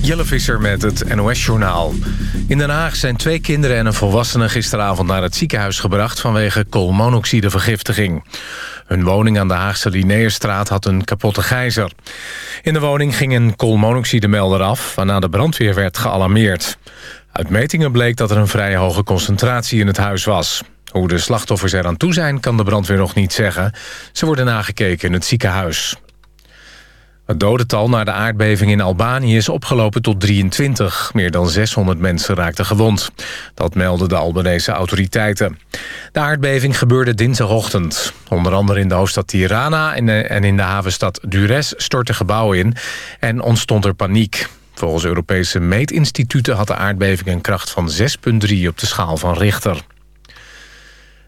Jelle Visser met het NOS-journaal. In Den Haag zijn twee kinderen en een volwassene gisteravond naar het ziekenhuis gebracht... vanwege koolmonoxidevergiftiging. Hun woning aan de Haagse Linnaeusstraat had een kapotte gijzer. In de woning ging een koolmonoxidemelder af... waarna de brandweer werd gealarmeerd. Uit metingen bleek dat er een vrij hoge concentratie in het huis was. Hoe de slachtoffers eraan toe zijn, kan de brandweer nog niet zeggen. Ze worden nagekeken in het ziekenhuis. Het dodental na de aardbeving in Albanië is opgelopen tot 23. Meer dan 600 mensen raakten gewond. Dat melden de Albanese autoriteiten. De aardbeving gebeurde dinsdagochtend. Onder andere in de hoofdstad Tirana en in de havenstad Dures stortten gebouwen in... en ontstond er paniek. Volgens Europese meetinstituten had de aardbeving een kracht van 6,3 op de schaal van Richter.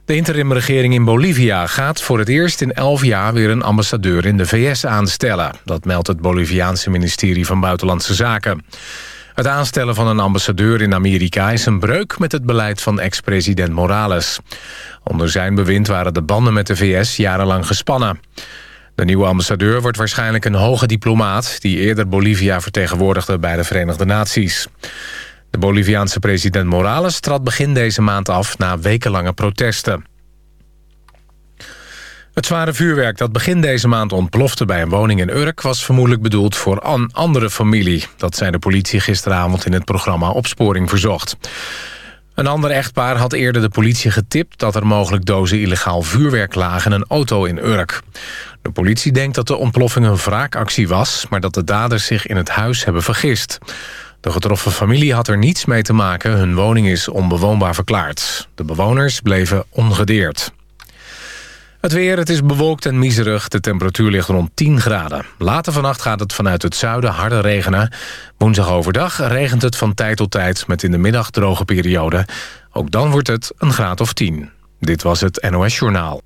De interimregering in Bolivia gaat voor het eerst in elf jaar weer een ambassadeur in de VS aanstellen. Dat meldt het Boliviaanse ministerie van Buitenlandse Zaken. Het aanstellen van een ambassadeur in Amerika is een breuk met het beleid van ex-president Morales. Onder zijn bewind waren de banden met de VS jarenlang gespannen. De nieuwe ambassadeur wordt waarschijnlijk een hoge diplomaat... die eerder Bolivia vertegenwoordigde bij de Verenigde Naties. De Boliviaanse president Morales trad begin deze maand af na wekenlange protesten. Het zware vuurwerk dat begin deze maand ontplofte bij een woning in Urk... was vermoedelijk bedoeld voor een andere familie. Dat zei de politie gisteravond in het programma Opsporing Verzocht. Een ander echtpaar had eerder de politie getipt... dat er mogelijk dozen illegaal vuurwerk lagen in een auto in Urk. De politie denkt dat de ontploffing een wraakactie was... maar dat de daders zich in het huis hebben vergist. De getroffen familie had er niets mee te maken. Hun woning is onbewoonbaar verklaard. De bewoners bleven ongedeerd. Het weer, het is bewolkt en miserig. De temperatuur ligt rond 10 graden. Later vannacht gaat het vanuit het zuiden harder regenen. Woensdag overdag regent het van tijd tot tijd... met in de middag droge periode. Ook dan wordt het een graad of 10. Dit was het NOS Journaal.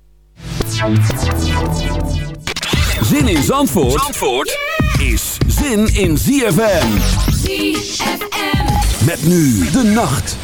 Zin in Zandvoort, Zandvoort is zin in ZFM. Met nu de nacht.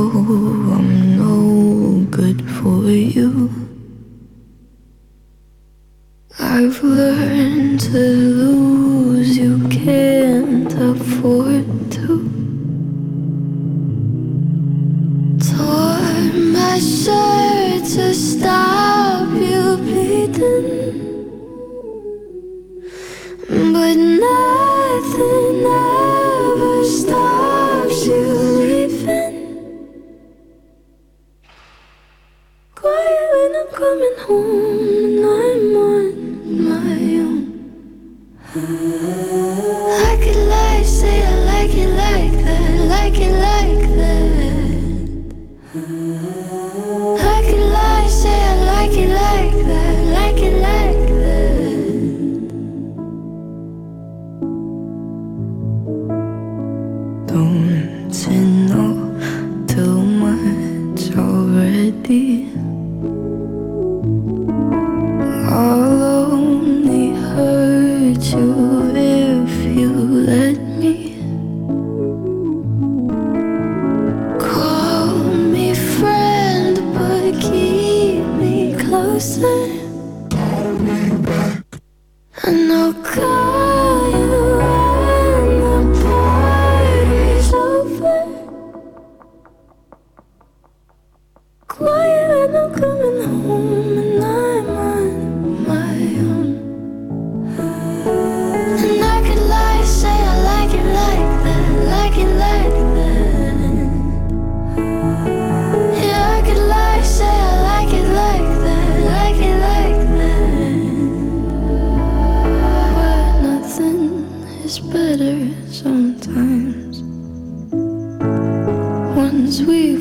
I'm no good for you. I've learned to lose.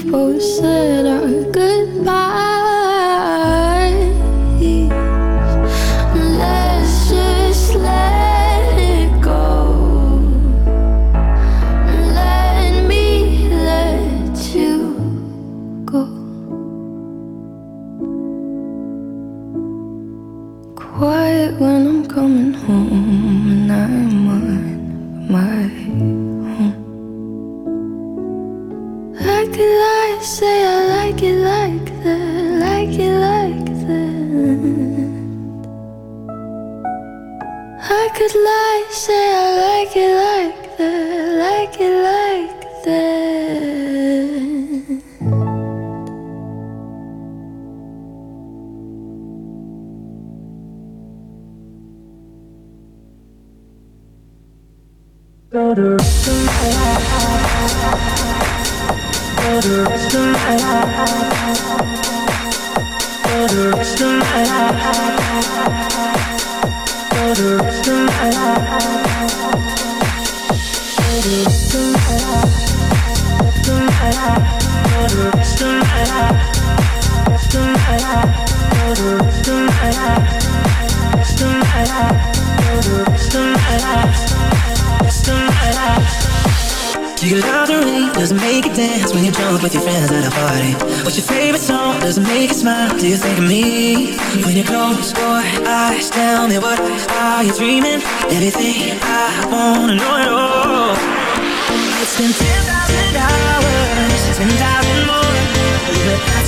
supposed to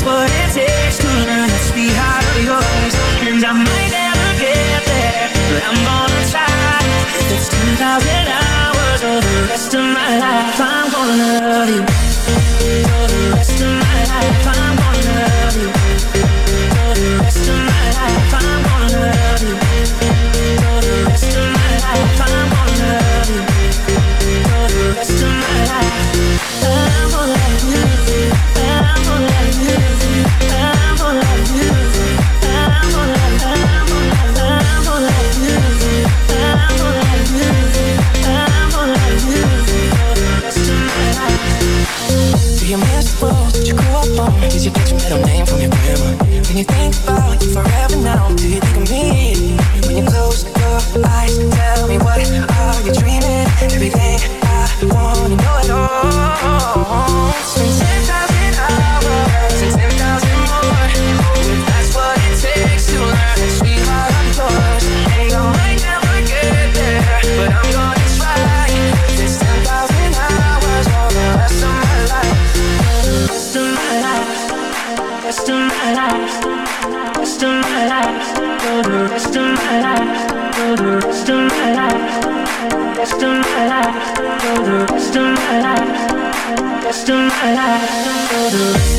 what is it? Rest of my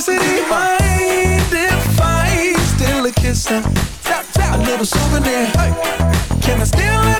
electricity. Mind if I steal a kiss? Tap. A little souvenir. Hey. Can I steal it?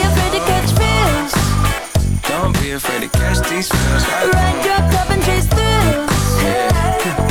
Don't be afraid to catch these feels. Ride your cup and chase. Yeah.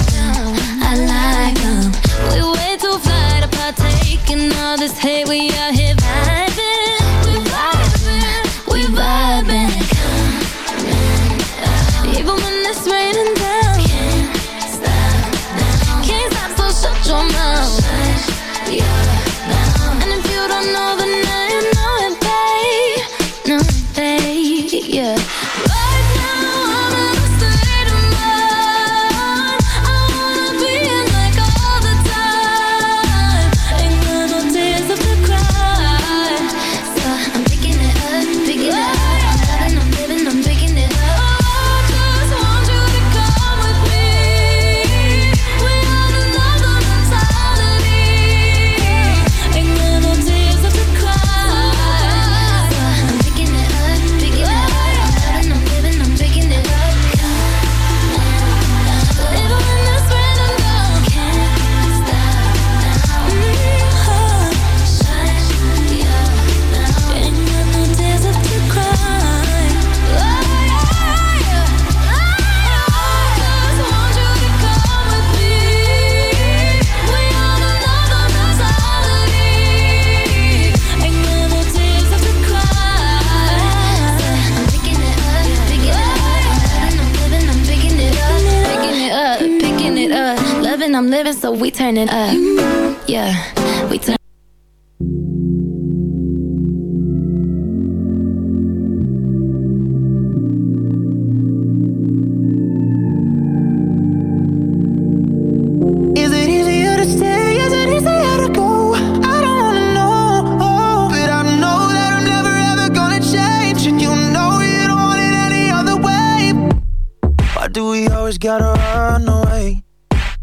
living, so we turn it up. Yeah, we turn.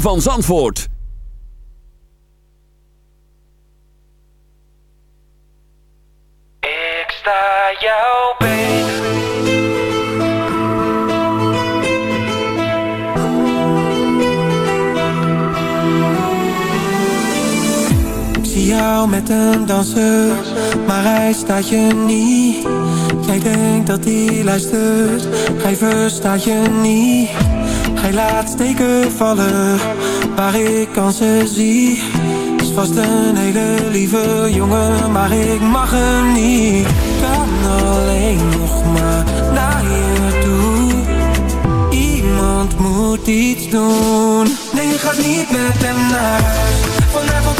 ritme van Zandvoort. Ik sta jou beter. Ik zie jou jou met hem dansen, maar hij staat je niet. Jij denkt dat hij luistert, hij verstaat je niet. Hij laat steken vallen, waar ik kansen zie. Is vast een hele lieve jongen, maar ik mag hem niet. Kan alleen nog maar naar je toe. Iemand moet iets doen. Nee, je gaat niet met hem naar huis. Vanavond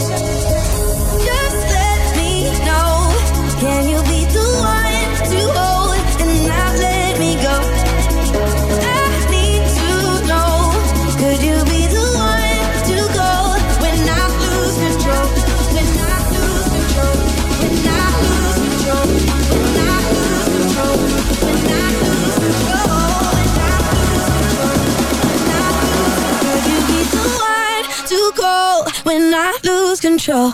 Control?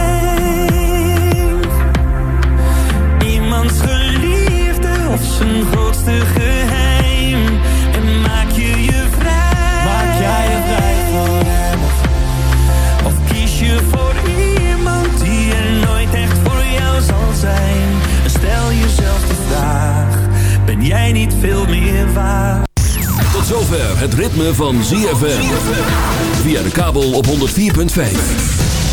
Iemands geliefde of zijn grootste geheim? En maak je je vrij? Maak jij je vrij voor hem? Of, of kies je voor iemand die er nooit echt voor jou zal zijn? En stel jezelf de vraag, ben jij niet veel meer waard? Tot zover het ritme van ZFM. Via de kabel op 104.5.